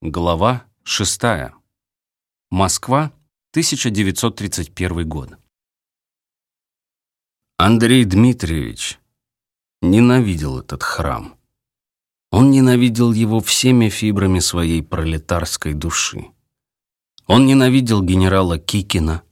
Глава 6. Москва, 1931 год. Андрей Дмитриевич ненавидел этот храм. Он ненавидел его всеми фибрами своей пролетарской души. Он ненавидел генерала Кикина,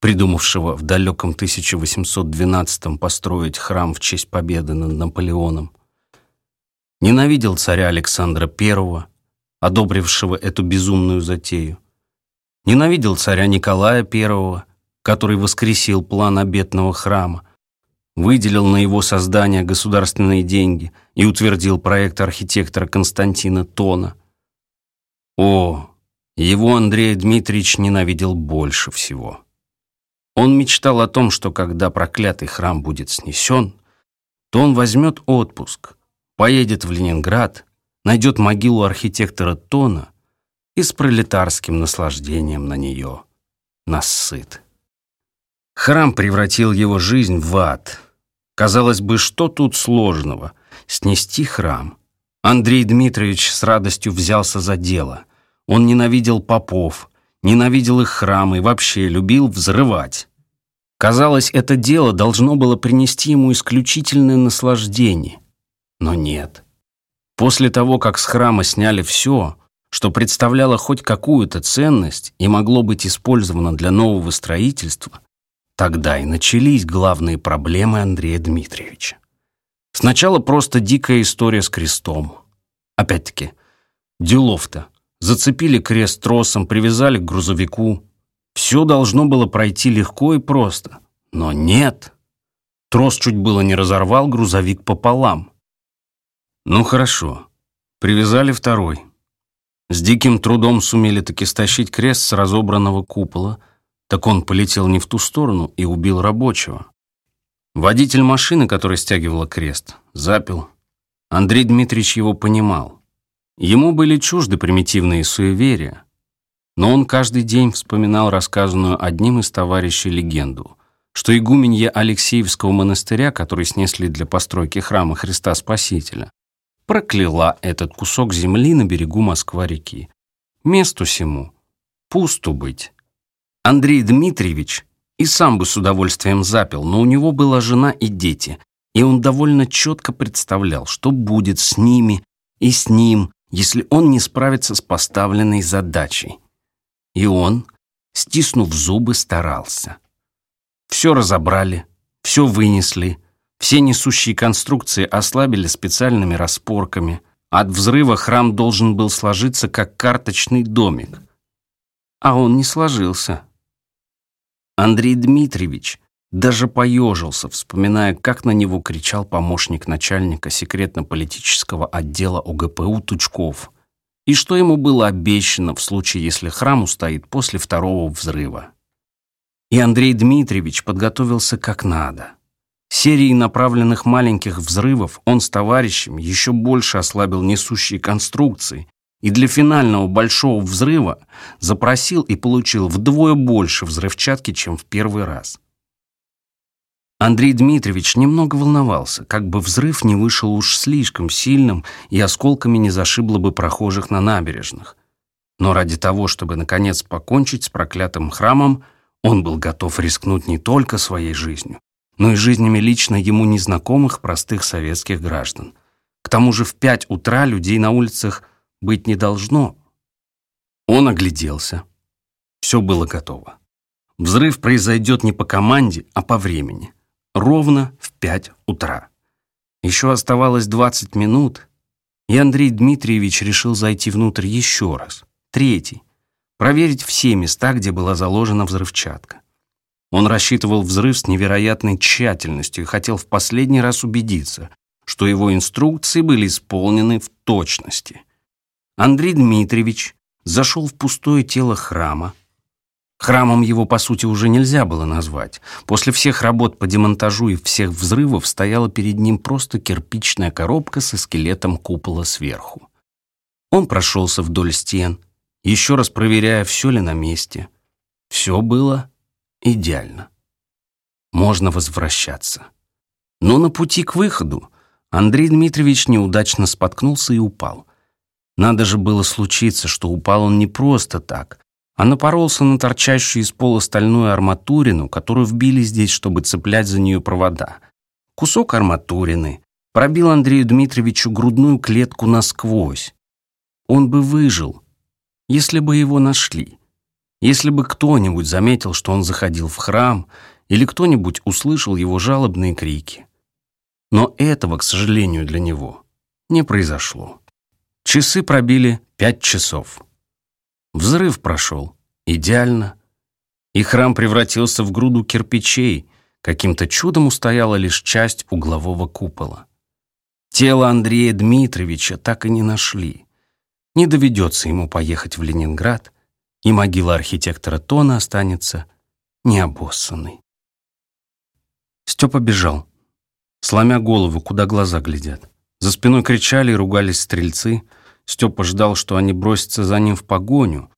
придумавшего в далеком 1812 построить храм в честь победы над Наполеоном. Ненавидел царя Александра I, одобрившего эту безумную затею. Ненавидел царя Николая I, который воскресил план обетного храма, выделил на его создание государственные деньги и утвердил проект архитектора Константина Тона. О, его Андрей Дмитриевич ненавидел больше всего. Он мечтал о том, что когда проклятый храм будет снесен, то он возьмет отпуск, поедет в Ленинград найдет могилу архитектора Тона и с пролетарским наслаждением на нее насыт. Храм превратил его жизнь в ад. Казалось бы, что тут сложного? Снести храм. Андрей Дмитриевич с радостью взялся за дело. Он ненавидел попов, ненавидел их храмы и вообще любил взрывать. Казалось, это дело должно было принести ему исключительное наслаждение. Но нет. После того, как с храма сняли все, что представляло хоть какую-то ценность и могло быть использовано для нового строительства, тогда и начались главные проблемы Андрея Дмитриевича. Сначала просто дикая история с крестом. Опять-таки, делов-то. Зацепили крест тросом, привязали к грузовику. Все должно было пройти легко и просто. Но нет. Трос чуть было не разорвал грузовик пополам. Ну хорошо. Привязали второй. С диким трудом сумели таки стащить крест с разобранного купола, так он полетел не в ту сторону и убил рабочего. Водитель машины, который стягивала крест, запил. Андрей Дмитриевич его понимал. Ему были чужды примитивные суеверия, но он каждый день вспоминал рассказанную одним из товарищей легенду, что игуменья Алексеевского монастыря, который снесли для постройки храма Христа Спасителя, прокляла этот кусок земли на берегу Москва-реки. Месту сему пусту быть. Андрей Дмитриевич и сам бы с удовольствием запил, но у него была жена и дети, и он довольно четко представлял, что будет с ними и с ним, если он не справится с поставленной задачей. И он, стиснув зубы, старался. Все разобрали, все вынесли, все несущие конструкции ослабили специальными распорками. От взрыва храм должен был сложиться, как карточный домик. А он не сложился. Андрей Дмитриевич даже поежился, вспоминая, как на него кричал помощник начальника секретно-политического отдела ОГПУ Тучков, и что ему было обещано в случае, если храм устоит после второго взрыва. И Андрей Дмитриевич подготовился как надо. Серией направленных маленьких взрывов он с товарищем еще больше ослабил несущие конструкции и для финального большого взрыва запросил и получил вдвое больше взрывчатки, чем в первый раз. Андрей Дмитриевич немного волновался, как бы взрыв не вышел уж слишком сильным и осколками не зашибло бы прохожих на набережных. Но ради того, чтобы наконец покончить с проклятым храмом, он был готов рискнуть не только своей жизнью, но и жизнями лично ему незнакомых простых советских граждан. К тому же в пять утра людей на улицах быть не должно. Он огляделся. Все было готово. Взрыв произойдет не по команде, а по времени. Ровно в пять утра. Еще оставалось 20 минут, и Андрей Дмитриевич решил зайти внутрь еще раз, третий, проверить все места, где была заложена взрывчатка. Он рассчитывал взрыв с невероятной тщательностью и хотел в последний раз убедиться, что его инструкции были исполнены в точности. Андрей Дмитриевич зашел в пустое тело храма. Храмом его, по сути, уже нельзя было назвать. После всех работ по демонтажу и всех взрывов стояла перед ним просто кирпичная коробка со скелетом купола сверху. Он прошелся вдоль стен, еще раз проверяя, все ли на месте. Все было идеально. Можно возвращаться. Но на пути к выходу Андрей Дмитриевич неудачно споткнулся и упал. Надо же было случиться, что упал он не просто так, а напоролся на торчащую из пола стальную арматурину, которую вбили здесь, чтобы цеплять за нее провода. Кусок арматурины пробил Андрею Дмитриевичу грудную клетку насквозь. Он бы выжил, если бы его нашли. Если бы кто-нибудь заметил, что он заходил в храм, или кто-нибудь услышал его жалобные крики. Но этого, к сожалению, для него не произошло. Часы пробили пять часов. Взрыв прошел идеально, и храм превратился в груду кирпичей, каким-то чудом устояла лишь часть углового купола. Тело Андрея Дмитриевича так и не нашли. Не доведется ему поехать в Ленинград, и могила архитектора Тона останется необоссанной. Степа бежал, сломя голову, куда глаза глядят. За спиной кричали и ругались стрельцы. Степа ждал, что они бросятся за ним в погоню,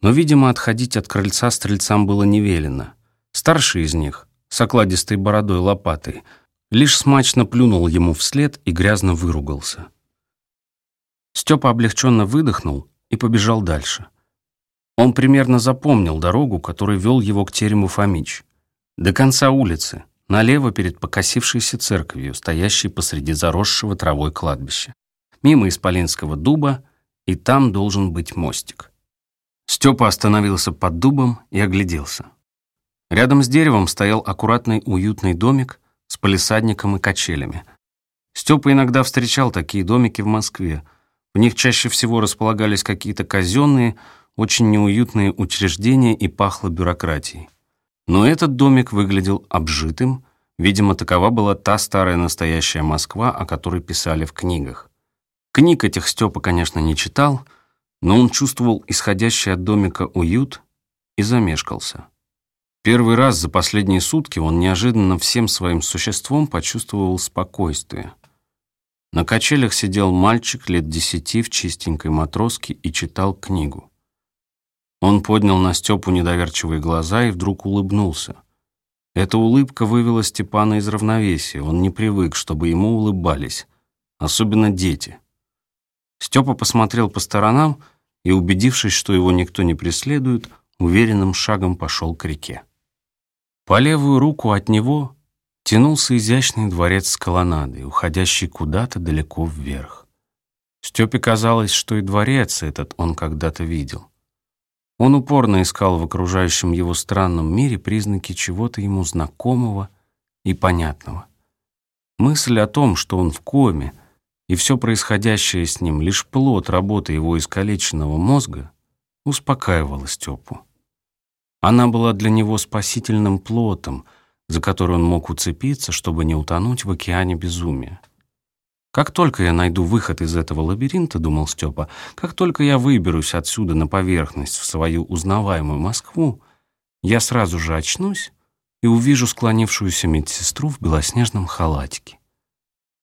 но, видимо, отходить от крыльца стрельцам было не велено. Старший из них, с окладистой бородой лопатой, лишь смачно плюнул ему вслед и грязно выругался. Степа облегченно выдохнул и побежал дальше. Он примерно запомнил дорогу, которой вел его к терему Фомич. До конца улицы, налево перед покосившейся церковью, стоящей посреди заросшего травой кладбища. Мимо Исполинского дуба, и там должен быть мостик. Степа остановился под дубом и огляделся. Рядом с деревом стоял аккуратный уютный домик с палисадником и качелями. Степа иногда встречал такие домики в Москве. В них чаще всего располагались какие-то казенные, очень неуютные учреждения и пахло бюрократией. Но этот домик выглядел обжитым, видимо, такова была та старая настоящая Москва, о которой писали в книгах. Книг этих Степа, конечно, не читал, но он чувствовал исходящий от домика уют и замешкался. Первый раз за последние сутки он неожиданно всем своим существом почувствовал спокойствие. На качелях сидел мальчик лет десяти в чистенькой матроске и читал книгу. Он поднял на Степу недоверчивые глаза и вдруг улыбнулся. Эта улыбка вывела Степана из равновесия. Он не привык, чтобы ему улыбались, особенно дети. Степа посмотрел по сторонам и, убедившись, что его никто не преследует, уверенным шагом пошел к реке. По левую руку от него тянулся изящный дворец с колоннадой, уходящий куда-то далеко вверх. Степе казалось, что и дворец этот он когда-то видел. Он упорно искал в окружающем его странном мире признаки чего-то ему знакомого и понятного. Мысль о том, что он в коме, и все происходящее с ним лишь плод работы его искалеченного мозга, успокаивала Степу. Она была для него спасительным плотом, за который он мог уцепиться, чтобы не утонуть в океане безумия. Как только я найду выход из этого лабиринта, думал Степа, как только я выберусь отсюда на поверхность в свою узнаваемую Москву, я сразу же очнусь и увижу склонившуюся медсестру в белоснежном халатике.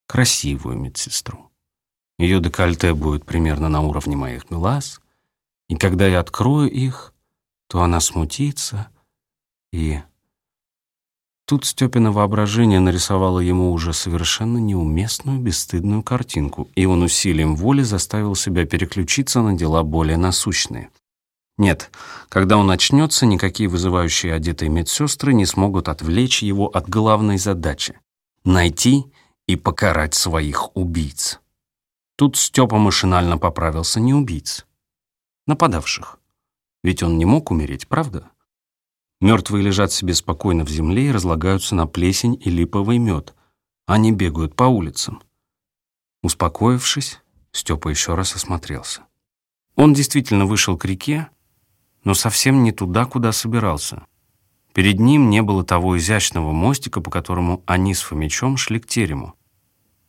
Красивую медсестру. Ее декольте будет примерно на уровне моих глаз, и когда я открою их, то она смутится и Тут Степина воображение нарисовало ему уже совершенно неуместную, бесстыдную картинку, и он усилием воли заставил себя переключиться на дела более насущные. Нет, когда он очнется, никакие вызывающие одетые медсестры не смогут отвлечь его от главной задачи — найти и покарать своих убийц. Тут Степа машинально поправился не убийц, нападавших. Ведь он не мог умереть, правда? Мертвые лежат себе спокойно в земле и разлагаются на плесень и липовый мед. Они бегают по улицам. Успокоившись, Степа еще раз осмотрелся. Он действительно вышел к реке, но совсем не туда, куда собирался. Перед ним не было того изящного мостика, по которому они с Фомичом шли к терему.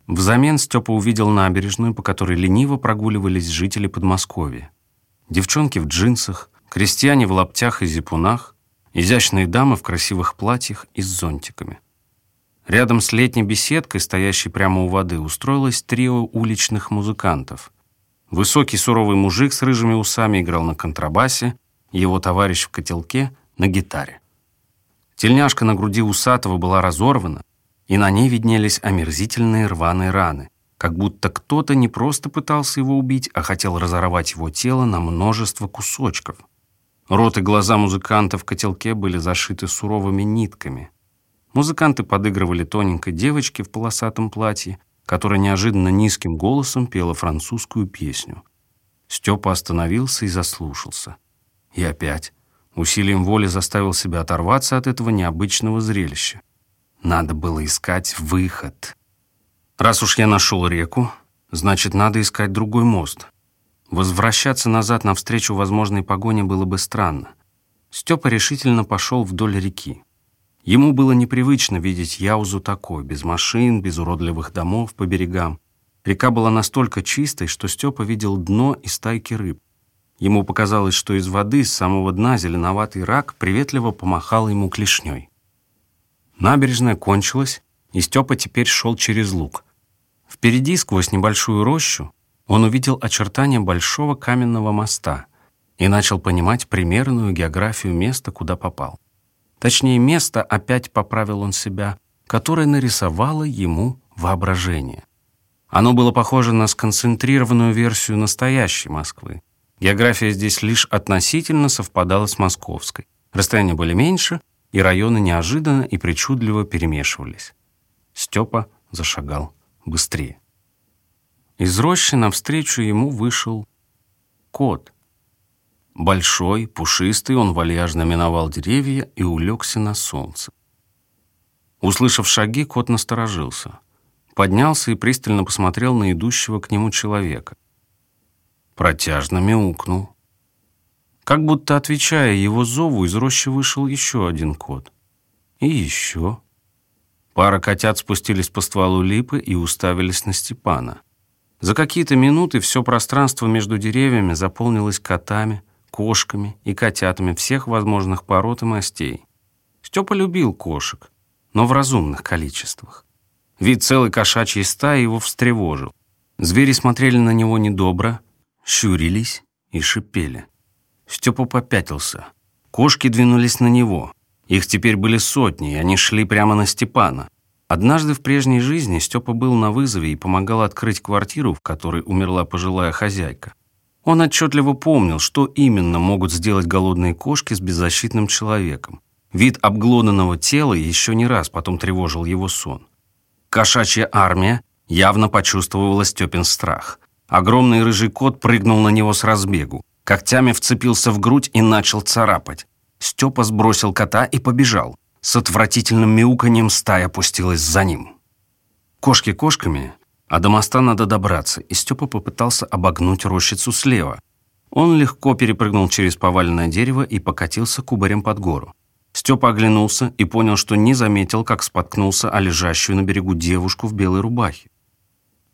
Взамен Степа увидел набережную, по которой лениво прогуливались жители Подмосковья. Девчонки в джинсах, крестьяне в лаптях и зипунах, Изящные дамы в красивых платьях и с зонтиками. Рядом с летней беседкой, стоящей прямо у воды, устроилось трио уличных музыкантов. Высокий суровый мужик с рыжими усами играл на контрабасе, его товарищ в котелке — на гитаре. Тельняшка на груди усатого была разорвана, и на ней виднелись омерзительные рваные раны. как будто кто-то не просто пытался его убить, а хотел разорвать его тело на множество кусочков. Рот и глаза музыканта в котелке были зашиты суровыми нитками. Музыканты подыгрывали тоненькой девочке в полосатом платье, которая неожиданно низким голосом пела французскую песню. Степа остановился и заслушался. И опять усилием воли заставил себя оторваться от этого необычного зрелища. Надо было искать выход. Раз уж я нашел реку, значит, надо искать другой мост. Возвращаться назад навстречу возможной погоне было бы странно. Степа решительно пошел вдоль реки. Ему было непривычно видеть Яузу такой, без машин, без уродливых домов по берегам. Река была настолько чистой, что Степа видел дно и стайки рыб. Ему показалось, что из воды с самого дна зеленоватый рак приветливо помахал ему клешней. Набережная кончилась, и Степа теперь шел через луг. Впереди, сквозь небольшую рощу, он увидел очертания большого каменного моста и начал понимать примерную географию места, куда попал. Точнее, место, опять поправил он себя, которое нарисовало ему воображение. Оно было похоже на сконцентрированную версию настоящей Москвы. География здесь лишь относительно совпадала с московской. Расстояния были меньше, и районы неожиданно и причудливо перемешивались. Степа зашагал быстрее. Из рощи навстречу ему вышел кот. Большой, пушистый, он вальяжно миновал деревья и улегся на солнце. Услышав шаги, кот насторожился. Поднялся и пристально посмотрел на идущего к нему человека. Протяжно мяукнул. Как будто отвечая его зову, из рощи вышел еще один кот. И еще. Пара котят спустились по стволу липы и уставились на Степана. За какие-то минуты все пространство между деревьями заполнилось котами, кошками и котятами всех возможных пород и мастей. Степа любил кошек, но в разумных количествах. Вид целой кошачьей стаи его встревожил. Звери смотрели на него недобро, щурились и шипели. Степа попятился. Кошки двинулись на него. Их теперь были сотни, и они шли прямо на Степана. Однажды в прежней жизни Степа был на вызове и помогал открыть квартиру, в которой умерла пожилая хозяйка. Он отчетливо помнил, что именно могут сделать голодные кошки с беззащитным человеком. Вид обглоданного тела еще не раз потом тревожил его сон. Кошачья армия явно почувствовала Степин страх. Огромный рыжий кот прыгнул на него с разбегу, когтями вцепился в грудь и начал царапать. Степа сбросил кота и побежал. С отвратительным мяуканьем стая опустилась за ним. Кошки кошками, а до моста надо добраться, и Степа попытался обогнуть рощицу слева. Он легко перепрыгнул через поваленное дерево и покатился кубарем под гору. Степа оглянулся и понял, что не заметил, как споткнулся о лежащую на берегу девушку в белой рубахе.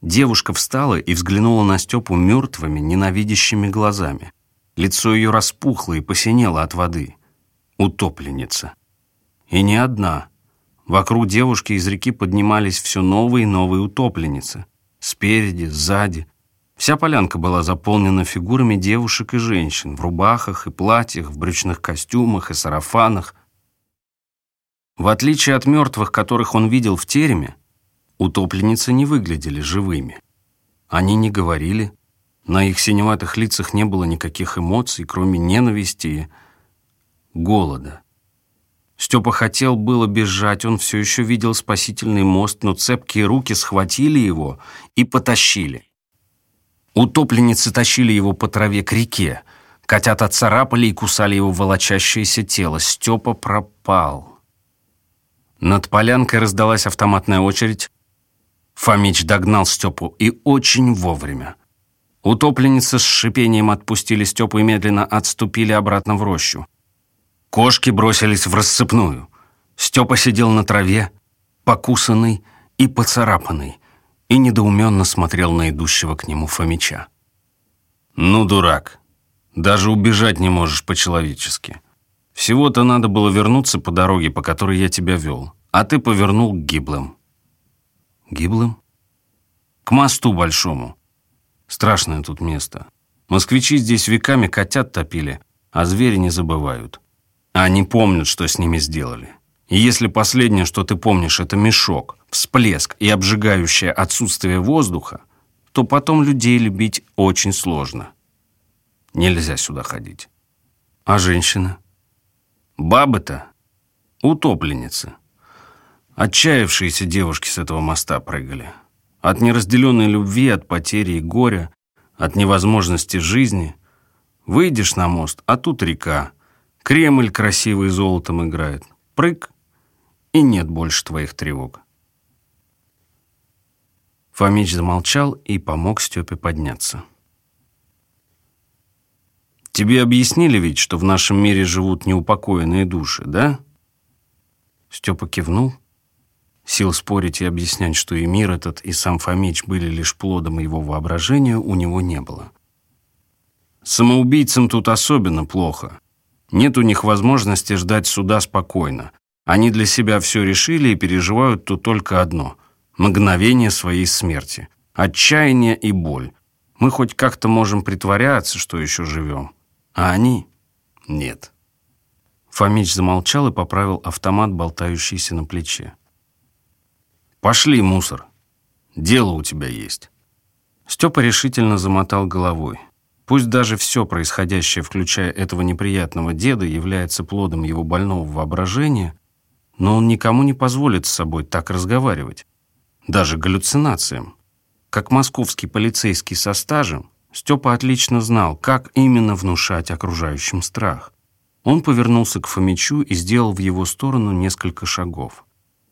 Девушка встала и взглянула на Степу мертвыми, ненавидящими глазами. Лицо ее распухло и посинело от воды. Утопленница. И не одна. Вокруг девушки из реки поднимались все новые и новые утопленницы. Спереди, сзади. Вся полянка была заполнена фигурами девушек и женщин в рубахах и платьях, в брючных костюмах и сарафанах. В отличие от мертвых, которых он видел в тереме, утопленницы не выглядели живыми. Они не говорили, на их синеватых лицах не было никаких эмоций, кроме ненависти и голода. Степа хотел было бежать, он все еще видел спасительный мост, но цепкие руки схватили его и потащили. Утопленницы тащили его по траве к реке. Котята царапали и кусали его волочащееся тело. Степа пропал. Над полянкой раздалась автоматная очередь. Фомич догнал Степу и очень вовремя. Утопленницы с шипением отпустили Степу и медленно отступили обратно в рощу. Кошки бросились в рассыпную. Степа сидел на траве, покусанный и поцарапанный, и недоуменно смотрел на идущего к нему Фомича. «Ну, дурак, даже убежать не можешь по-человечески. Всего-то надо было вернуться по дороге, по которой я тебя вел, а ты повернул к гиблым». «Гиблым?» «К мосту большому. Страшное тут место. Москвичи здесь веками котят топили, а звери не забывают. Они помнят, что с ними сделали. И если последнее, что ты помнишь, это мешок, всплеск и обжигающее отсутствие воздуха, то потом людей любить очень сложно. Нельзя сюда ходить. А женщина? Бабы-то утопленницы. Отчаявшиеся девушки с этого моста прыгали. От неразделенной любви, от потери и горя, от невозможности жизни. Выйдешь на мост, а тут река. Кремль красивый золотом играет. Прыг, и нет больше твоих тревог. Фомич замолчал и помог Степе подняться. «Тебе объяснили ведь, что в нашем мире живут неупокоенные души, да?» Степа кивнул. Сил спорить и объяснять, что и мир этот, и сам Фомич были лишь плодом его воображения, у него не было. Самоубийцам тут особенно плохо. Нет у них возможности ждать суда спокойно. Они для себя все решили и переживают тут только одно — мгновение своей смерти. Отчаяние и боль. Мы хоть как-то можем притворяться, что еще живем. А они — нет. Фомич замолчал и поправил автомат, болтающийся на плече. «Пошли, мусор. Дело у тебя есть». Степа решительно замотал головой. Пусть даже все происходящее, включая этого неприятного деда, является плодом его больного воображения, но он никому не позволит с собой так разговаривать. Даже галлюцинациям. Как московский полицейский со стажем, Степа отлично знал, как именно внушать окружающим страх. Он повернулся к Фомичу и сделал в его сторону несколько шагов.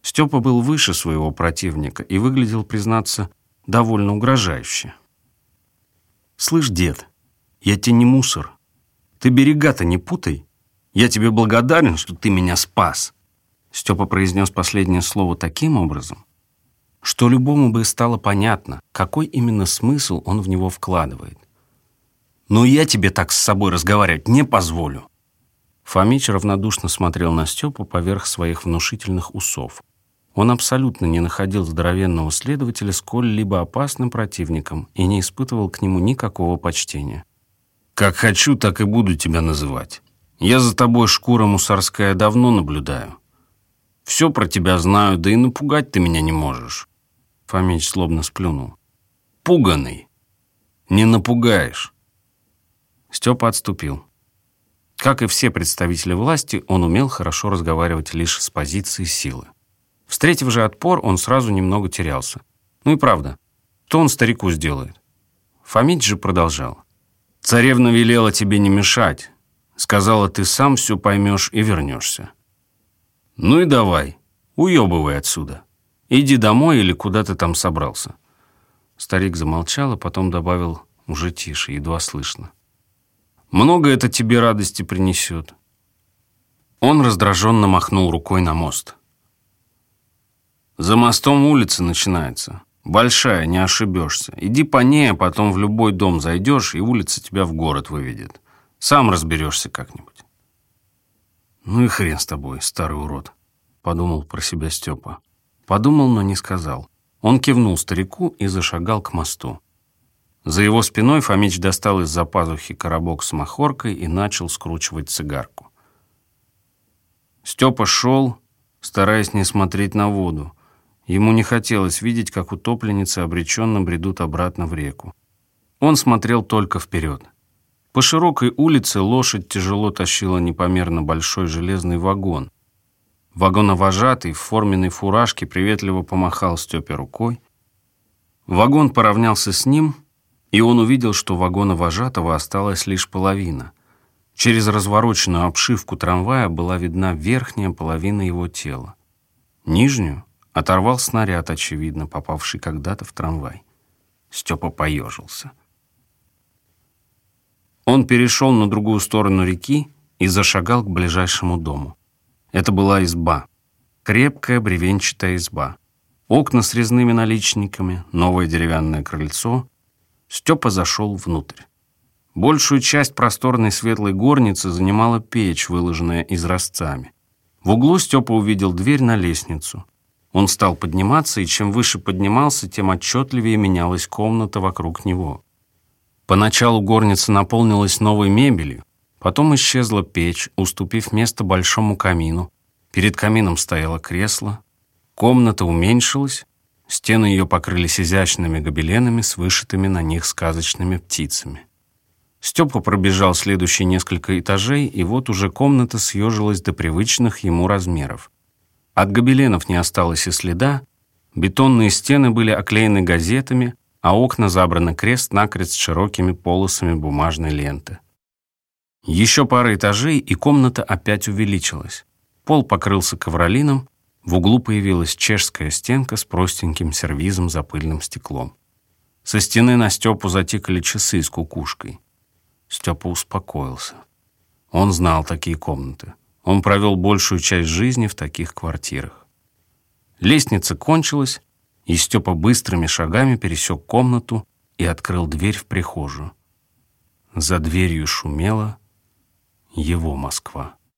Степа был выше своего противника и выглядел, признаться, довольно угрожающе. «Слышь, дед, я тебе не мусор. Ты берега-то не путай. Я тебе благодарен, что ты меня спас». Степа произнес последнее слово таким образом, что любому бы стало понятно, какой именно смысл он в него вкладывает. «Но я тебе так с собой разговаривать не позволю. Фомич равнодушно смотрел на Степу поверх своих внушительных усов. Он абсолютно не находил здоровенного следователя сколь-либо опасным противником и не испытывал к нему никакого почтения. «Как хочу, так и буду тебя называть. Я за тобой, шкура мусорская, давно наблюдаю. Все про тебя знаю, да и напугать ты меня не можешь». Фомич злобно сплюнул. «Пуганый. Не напугаешь». Степа отступил. Как и все представители власти, он умел хорошо разговаривать лишь с позиции силы. Встретив же отпор, он сразу немного терялся. Ну и правда, что он старику сделает? Фомич же продолжал. «Царевна велела тебе не мешать. Сказала, ты сам все поймешь и вернешься. Ну и давай, уебывай отсюда. Иди домой или куда ты там собрался». Старик замолчал, а потом добавил уже тише, едва слышно. Много это тебе радости принесет». Он раздраженно махнул рукой на мост. «За мостом улица начинается. Большая, не ошибешься. Иди по ней, а потом в любой дом зайдешь, и улица тебя в город выведет. Сам разберешься как-нибудь». «Ну и хрен с тобой, старый урод», — подумал про себя Степа. Подумал, но не сказал. Он кивнул старику и зашагал к мосту. За его спиной Фомич достал из-за пазухи коробок с махоркой и начал скручивать цигарку. Степа шел, стараясь не смотреть на воду. Ему не хотелось видеть, как утопленницы обреченно бредут обратно в реку. Он смотрел только вперед. По широкой улице лошадь тяжело тащила непомерно большой железный вагон. Вагоновожатый в форменной фуражке приветливо помахал Степе рукой. Вагон поравнялся с ним — и он увидел, что вагона вожатого осталась лишь половина. Через развороченную обшивку трамвая была видна верхняя половина его тела. Нижнюю оторвал снаряд, очевидно, попавший когда-то в трамвай. Степа поежился. Он перешел на другую сторону реки и зашагал к ближайшему дому. Это была изба. Крепкая бревенчатая изба. Окна с резными наличниками, новое деревянное крыльцо, Степа зашел внутрь. Большую часть просторной светлой горницы занимала печь, выложенная изразцами. В углу Степа увидел дверь на лестницу. Он стал подниматься, и чем выше поднимался, тем отчетливее менялась комната вокруг него. Поначалу горница наполнилась новой мебелью, потом исчезла печь, уступив место большому камину. Перед камином стояло кресло. Комната уменьшилась, стены ее покрылись изящными гобеленами с вышитыми на них сказочными птицами. Степа пробежал следующие несколько этажей, и вот уже комната съежилась до привычных ему размеров. От гобеленов не осталось и следа, бетонные стены были оклеены газетами, а окна забраны крест-накрест широкими полосами бумажной ленты. Еще пара этажей, и комната опять увеличилась. Пол покрылся ковролином, в углу появилась чешская стенка с простеньким сервизом за пыльным стеклом. Со стены на Степу затикали часы с кукушкой. Степа успокоился. Он знал такие комнаты. Он провел большую часть жизни в таких квартирах. Лестница кончилась, и Степа быстрыми шагами пересек комнату и открыл дверь в прихожую. За дверью шумела, его Москва.